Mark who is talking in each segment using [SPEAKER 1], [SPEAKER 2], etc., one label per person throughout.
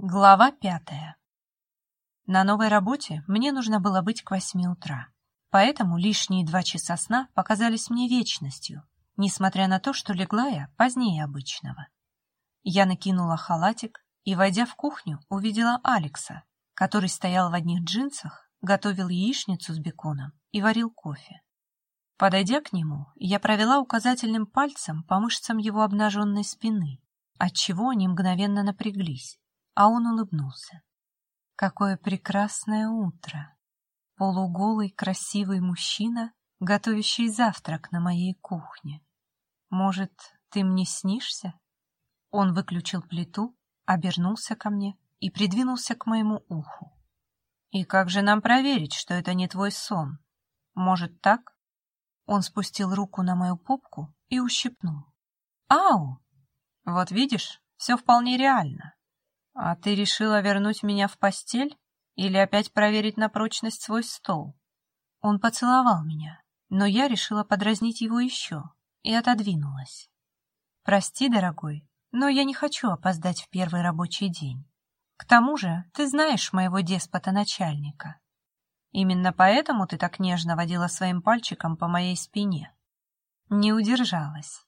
[SPEAKER 1] Глава пятая. На новой работе мне нужно было быть к восьми утра, поэтому лишние два часа сна показались мне вечностью, несмотря на то, что легла я позднее обычного. Я накинула халатик и, войдя в кухню, увидела Алекса, который стоял в одних джинсах, готовил яичницу с беконом и варил кофе. Подойдя к нему, я провела указательным пальцем по мышцам его обнаженной спины, отчего они мгновенно напряглись а он улыбнулся. Какое прекрасное утро! Полуголый красивый мужчина, готовящий завтрак на моей кухне. Может, ты мне снишься? Он выключил плиту, обернулся ко мне и придвинулся к моему уху. И как же нам проверить, что это не твой сон? Может, так? Он спустил руку на мою попку и ущипнул. Ау! Вот видишь, все вполне реально. «А ты решила вернуть меня в постель или опять проверить на прочность свой стол?» Он поцеловал меня, но я решила подразнить его еще и отодвинулась. «Прости, дорогой, но я не хочу опоздать в первый рабочий день. К тому же ты знаешь моего деспота-начальника. Именно поэтому ты так нежно водила своим пальчиком по моей спине. Не удержалась.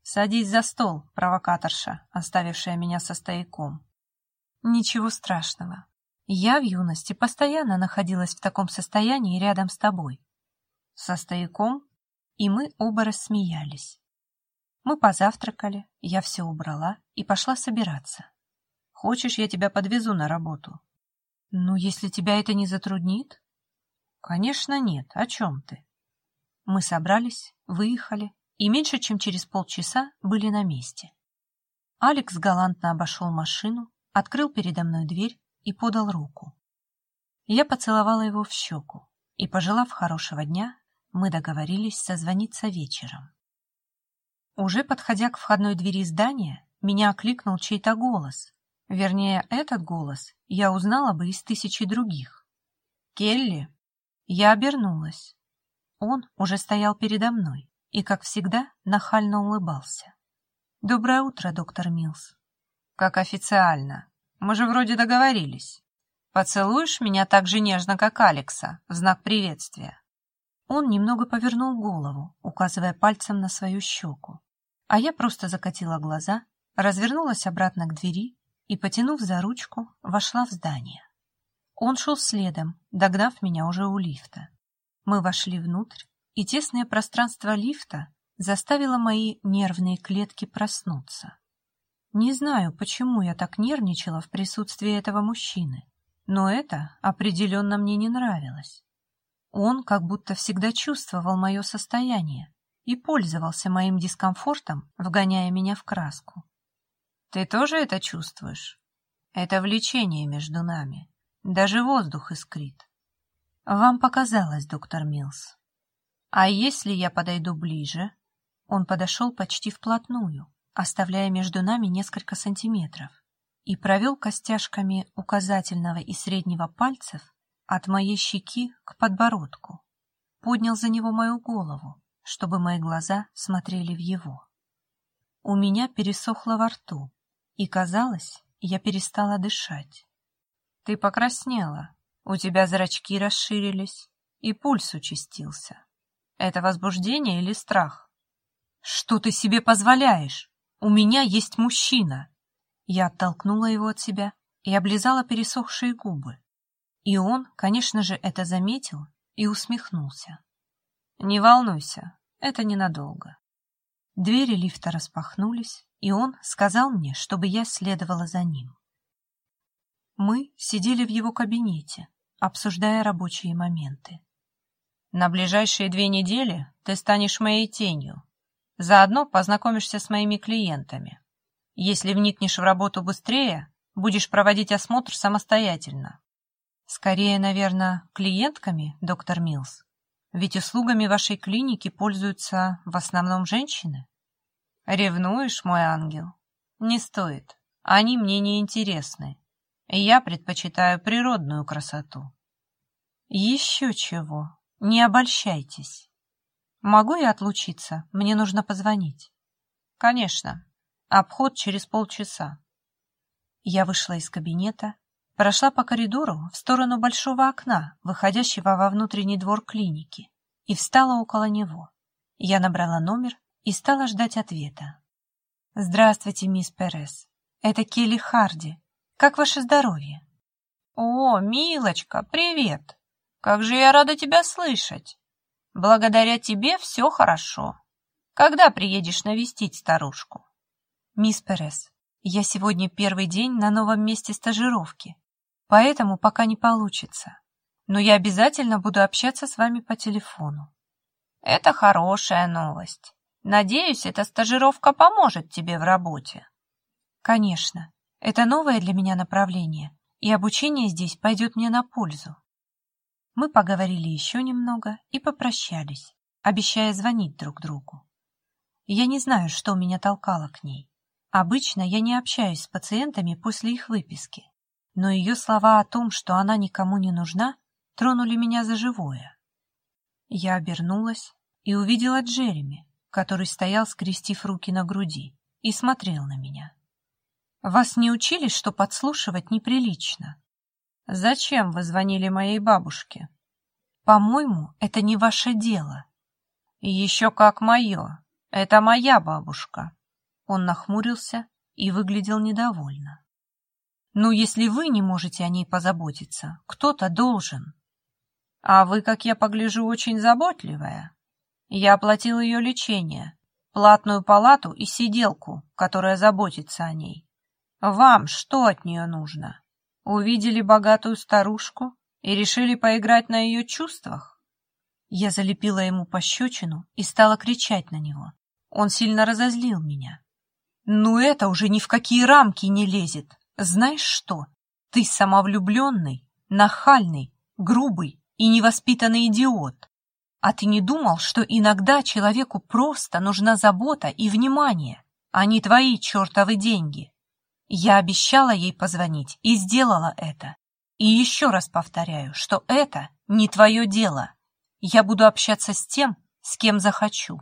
[SPEAKER 1] Садись за стол, провокаторша, оставившая меня со стояком. Ничего страшного. Я в юности постоянно находилась в таком состоянии рядом с тобой. Со стояком, и мы оба рассмеялись. Мы позавтракали, я все убрала и пошла собираться. Хочешь, я тебя подвезу на работу? Ну, если тебя это не затруднит? Конечно, нет. О чем ты? Мы собрались, выехали, и меньше чем через полчаса были на месте. Алекс галантно обошел машину, открыл передо мной дверь и подал руку. Я поцеловала его в щеку, и, пожелав хорошего дня, мы договорились созвониться вечером. Уже подходя к входной двери здания, меня окликнул чей-то голос. Вернее, этот голос я узнала бы из тысячи других. «Келли!» Я обернулась. Он уже стоял передо мной и, как всегда, нахально улыбался. «Доброе утро, доктор Милс». Как официально. Мы же вроде договорились. Поцелуешь меня так же нежно, как Алекса, в знак приветствия. Он немного повернул голову, указывая пальцем на свою щеку. А я просто закатила глаза, развернулась обратно к двери и, потянув за ручку, вошла в здание. Он шел следом, догнав меня уже у лифта. Мы вошли внутрь, и тесное пространство лифта заставило мои нервные клетки проснуться. Не знаю, почему я так нервничала в присутствии этого мужчины, но это определенно мне не нравилось. Он как будто всегда чувствовал мое состояние и пользовался моим дискомфортом, вгоняя меня в краску. Ты тоже это чувствуешь? Это влечение между нами. Даже воздух искрит. Вам показалось, доктор Милс. А если я подойду ближе? Он подошел почти вплотную, оставляя между нами несколько сантиметров, и провел костяшками указательного и среднего пальцев от моей щеки к подбородку. Поднял за него мою голову, чтобы мои глаза смотрели в его. У меня пересохло во рту, и, казалось, я перестала дышать. Ты покраснела, у тебя зрачки расширились, и пульс участился. Это возбуждение или страх? Что ты себе позволяешь? У меня есть мужчина!» Я оттолкнула его от себя и облизала пересохшие губы. И он, конечно же, это заметил и усмехнулся. «Не волнуйся, это ненадолго». Двери лифта распахнулись, и он сказал мне, чтобы я следовала за ним. Мы сидели в его кабинете, обсуждая рабочие моменты. «На ближайшие две недели ты станешь моей тенью», Заодно познакомишься с моими клиентами. Если вникнешь в работу быстрее, будешь проводить осмотр самостоятельно. Скорее, наверное, клиентками, доктор Милс. Ведь услугами вашей клиники пользуются в основном женщины. Ревнуешь, мой ангел? Не стоит. Они мне не интересны. Я предпочитаю природную красоту. Еще чего. Не обольщайтесь. Могу я отлучиться? Мне нужно позвонить. Конечно. Обход через полчаса. Я вышла из кабинета, прошла по коридору в сторону большого окна, выходящего во внутренний двор клиники, и встала около него. Я набрала номер и стала ждать ответа. «Здравствуйте, мисс Перес. Это Келли Харди. Как ваше здоровье?»
[SPEAKER 2] «О, милочка, привет! Как же я рада тебя слышать! Благодаря тебе все хорошо. Когда приедешь навестить старушку?»
[SPEAKER 1] «Мисс Перес, я сегодня первый день на новом месте стажировки, поэтому пока не получится. Но я обязательно буду общаться с вами по телефону.
[SPEAKER 2] Это хорошая новость. Надеюсь, эта стажировка поможет тебе в работе.
[SPEAKER 1] Конечно. Это новое для меня направление, и обучение здесь пойдет мне на пользу. Мы поговорили еще немного и попрощались, обещая звонить друг другу. Я не знаю, что меня толкало к ней. Обычно я не общаюсь с пациентами после их выписки, но ее слова о том, что она никому не нужна, тронули меня за живое. Я обернулась и увидела Джереми, который стоял, скрестив руки на груди, и смотрел на меня. «Вас не учили, что подслушивать неприлично?» «Зачем вы звонили моей бабушке?» «По-моему, это не ваше дело».
[SPEAKER 2] «Еще как мое. Это моя бабушка».
[SPEAKER 1] Он нахмурился и выглядел недовольно. «Ну, если вы не можете о ней позаботиться, кто-то должен».
[SPEAKER 2] «А вы, как я погляжу, очень заботливая. Я оплатил ее лечение, платную палату и сиделку, которая заботится о ней. Вам что от нее нужно? Увидели богатую старушку и решили поиграть на ее чувствах?»
[SPEAKER 1] Я залепила ему пощечину и стала кричать на него. Он сильно разозлил меня. Ну это уже ни в какие рамки не лезет. Знаешь что? Ты самовлюбленный, нахальный, грубый и невоспитанный идиот. А ты не думал, что иногда человеку просто нужна забота и внимание, а не твои чертовы деньги? Я обещала ей позвонить и сделала это. И еще раз повторяю, что это не твое дело. Я буду общаться с тем, с кем захочу.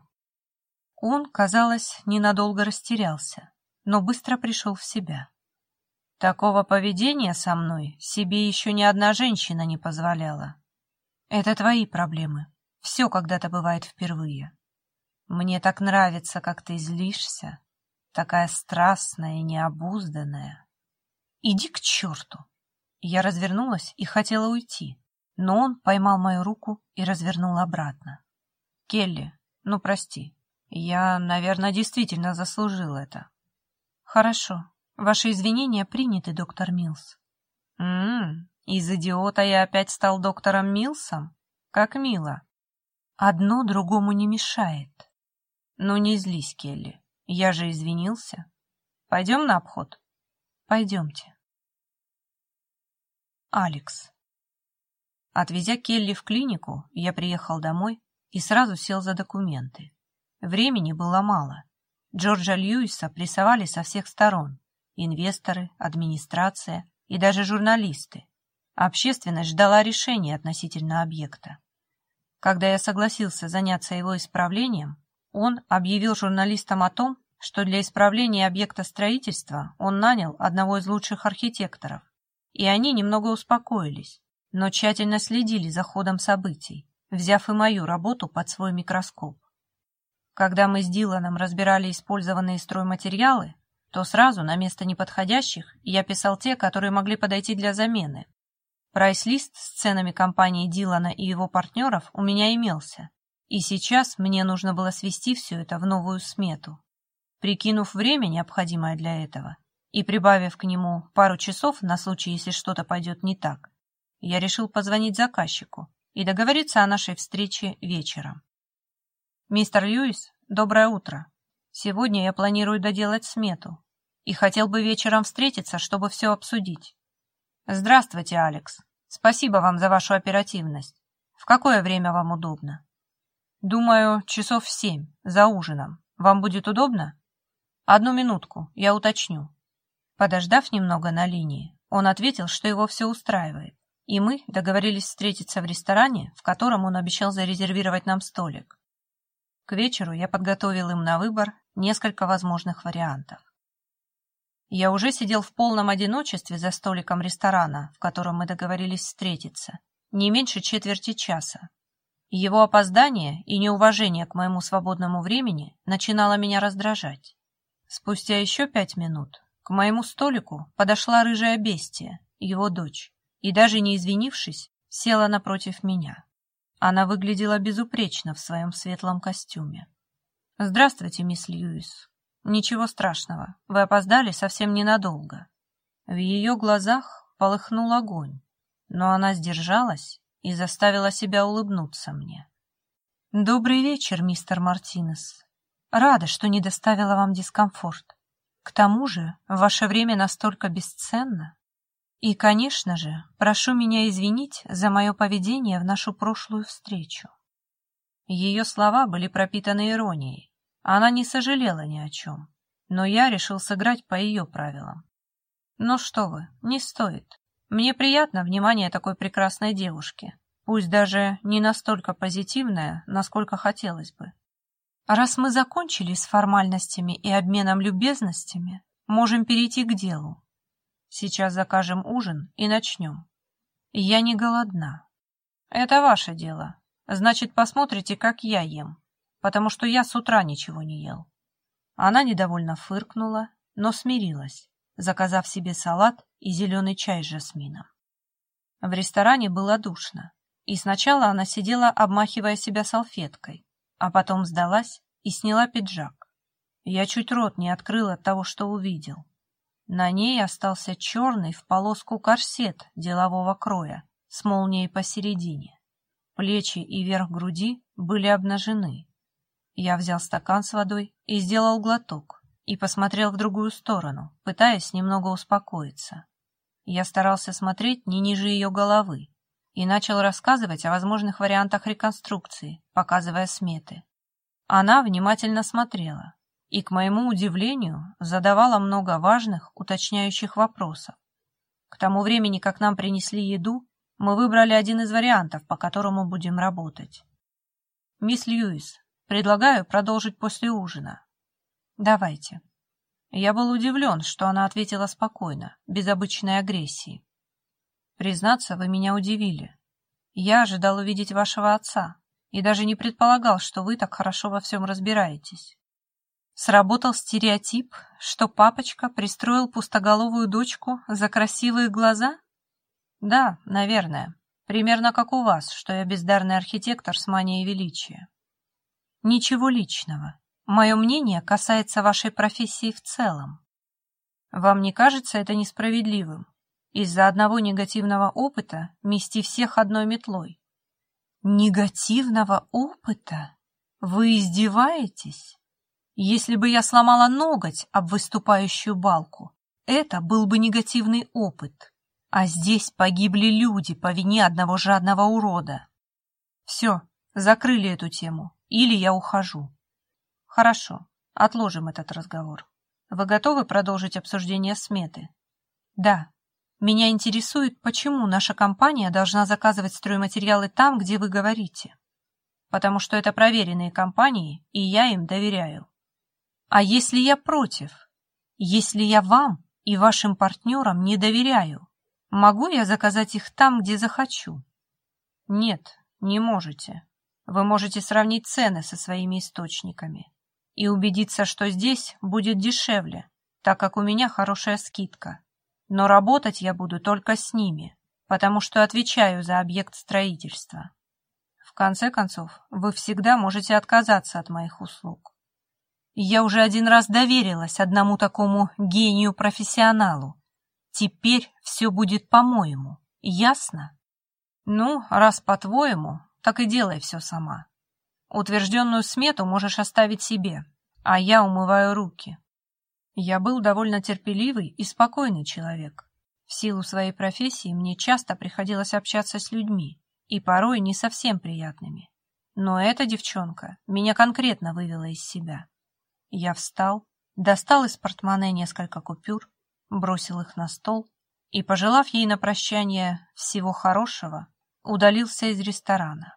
[SPEAKER 1] Он, казалось, ненадолго растерялся, но быстро пришел в себя.
[SPEAKER 2] Такого поведения со мной себе еще ни одна женщина не позволяла.
[SPEAKER 1] Это твои проблемы. Все когда-то бывает впервые. Мне так нравится, как ты злишься, такая страстная и необузданная. Иди к черту. Я развернулась и хотела уйти, но он поймал мою руку и развернул обратно.
[SPEAKER 2] Келли, ну прости, я, наверное, действительно заслужил это.
[SPEAKER 1] Хорошо. Ваши извинения приняты, доктор Милс.
[SPEAKER 2] Ммм, из идиота я опять стал доктором Милсом? Как мило.
[SPEAKER 1] Одно другому не мешает.
[SPEAKER 2] Ну, не злись, Келли. Я же извинился. Пойдем на обход?
[SPEAKER 1] Пойдемте. Алекс. Отвезя Келли в клинику, я приехал домой и сразу сел за документы. Времени было мало. Джорджа Льюиса прессовали со всех сторон. Инвесторы, администрация и даже журналисты. Общественность ждала решения относительно объекта. Когда я согласился заняться его исправлением, он объявил журналистам о том, что для исправления объекта строительства он нанял одного из лучших архитекторов. И они немного успокоились, но тщательно следили за ходом событий, взяв и мою работу под свой микроскоп. Когда мы с Диланом разбирали использованные стройматериалы, то сразу на место неподходящих я писал те, которые могли подойти для замены. Прайс-лист с ценами компании Дилана и его партнеров у меня имелся, и сейчас мне нужно было свести все это в новую смету. Прикинув время, необходимое для этого, и прибавив к нему пару часов на случай, если что-то пойдет не так, я решил позвонить заказчику и договориться о нашей встрече вечером. «Мистер Льюис, доброе утро. Сегодня я планирую доделать смету и хотел бы вечером встретиться, чтобы все обсудить». «Здравствуйте, Алекс. Спасибо вам за вашу оперативность. В какое время вам удобно?» «Думаю, часов в семь, за ужином. Вам будет удобно?» «Одну минутку, я уточню». Подождав немного на линии, он ответил, что его все устраивает, и мы договорились встретиться в ресторане, в котором он обещал зарезервировать нам столик. К вечеру я подготовил им на выбор несколько возможных вариантов. Я уже сидел в полном одиночестве за столиком ресторана, в котором мы договорились встретиться, не меньше четверти часа. Его опоздание и неуважение к моему свободному времени начинало меня раздражать. Спустя еще пять минут к моему столику подошла рыжая бестия, его дочь, и даже не извинившись, села напротив меня. Она выглядела безупречно в своем светлом костюме. «Здравствуйте, мисс Льюис. Ничего страшного, вы опоздали совсем ненадолго». В ее глазах полыхнул огонь, но она сдержалась и заставила себя улыбнуться мне. «Добрый вечер, мистер Мартинес. Рада, что не доставила вам дискомфорт. К тому же, ваше время настолько бесценно. И, конечно же, прошу меня извинить за мое поведение в нашу прошлую встречу». Ее слова были пропитаны иронией. Она не сожалела ни о чем, но я решил сыграть по ее правилам. «Ну что вы, не стоит. Мне приятно внимание такой прекрасной девушки, пусть даже не настолько позитивное, насколько хотелось бы. Раз мы закончили с формальностями и обменом любезностями, можем перейти к делу. Сейчас закажем ужин и начнем. Я не голодна. Это ваше дело. Значит, посмотрите, как я ем, потому что я с утра ничего не ел. Она недовольно фыркнула, но смирилась заказав себе салат и зеленый чай с жасмином. В ресторане было душно, и сначала она сидела, обмахивая себя салфеткой, а потом сдалась и сняла пиджак. Я чуть рот не открыл от того, что увидел. На ней остался черный в полоску корсет делового кроя с молнией посередине. Плечи и верх груди были обнажены. Я взял стакан с водой и сделал глоток, и посмотрел в другую сторону, пытаясь немного успокоиться. Я старался смотреть не ниже ее головы и начал рассказывать о возможных вариантах реконструкции, показывая сметы. Она внимательно смотрела и, к моему удивлению, задавала много важных, уточняющих вопросов. К тому времени, как нам принесли еду, мы выбрали один из вариантов, по которому будем работать. «Мисс Льюис, предлагаю продолжить после ужина. Давайте. Я был удивлен, что она ответила спокойно, без обычной агрессии. Признаться, вы меня удивили. Я ожидал увидеть вашего отца и даже не предполагал, что вы так хорошо во всем разбираетесь. Сработал стереотип, что папочка пристроил пустоголовую дочку за красивые глаза? Да, наверное. Примерно как у вас, что я бездарный архитектор с манией величия. Ничего личного. Мое мнение касается вашей профессии в целом. Вам не кажется это несправедливым? Из-за одного негативного опыта мести всех одной метлой. Негативного опыта? Вы издеваетесь? Если бы я сломала ноготь об выступающую балку, это был бы негативный опыт. А здесь погибли люди по вине одного жадного урода. Все, закрыли эту тему, или я ухожу. Хорошо, отложим этот разговор. Вы готовы продолжить обсуждение сметы? Да. Меня интересует, почему наша компания должна заказывать стройматериалы там, где вы говорите. Потому что это проверенные компании, и я им доверяю. А если я против? Если я вам и вашим партнерам не доверяю, могу я заказать их там, где захочу? Нет, не можете. Вы можете сравнить цены со своими источниками и убедиться, что здесь будет дешевле, так как у меня хорошая скидка. Но работать я буду только с ними, потому что отвечаю за объект строительства. В конце концов, вы всегда можете отказаться от моих услуг. Я уже один раз доверилась одному такому гению-профессионалу. Теперь все будет по-моему, ясно? Ну, раз по-твоему, так и делай все сама. Утвержденную смету можешь оставить себе, а я умываю руки. Я был довольно терпеливый и спокойный человек. В силу своей профессии мне часто приходилось общаться с людьми, и порой не совсем приятными. Но эта девчонка меня конкретно вывела из себя. Я встал, достал из портмоне несколько купюр, бросил их на стол и, пожелав ей на прощание всего хорошего, удалился из ресторана.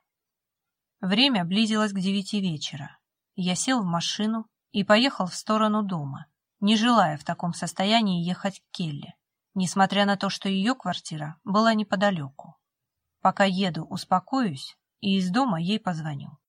[SPEAKER 1] Время близилось к девяти вечера. Я сел в машину и поехал в сторону дома, не желая в таком состоянии ехать к Келли, несмотря на то, что ее квартира была неподалеку. Пока еду, успокоюсь и из дома ей позвоню.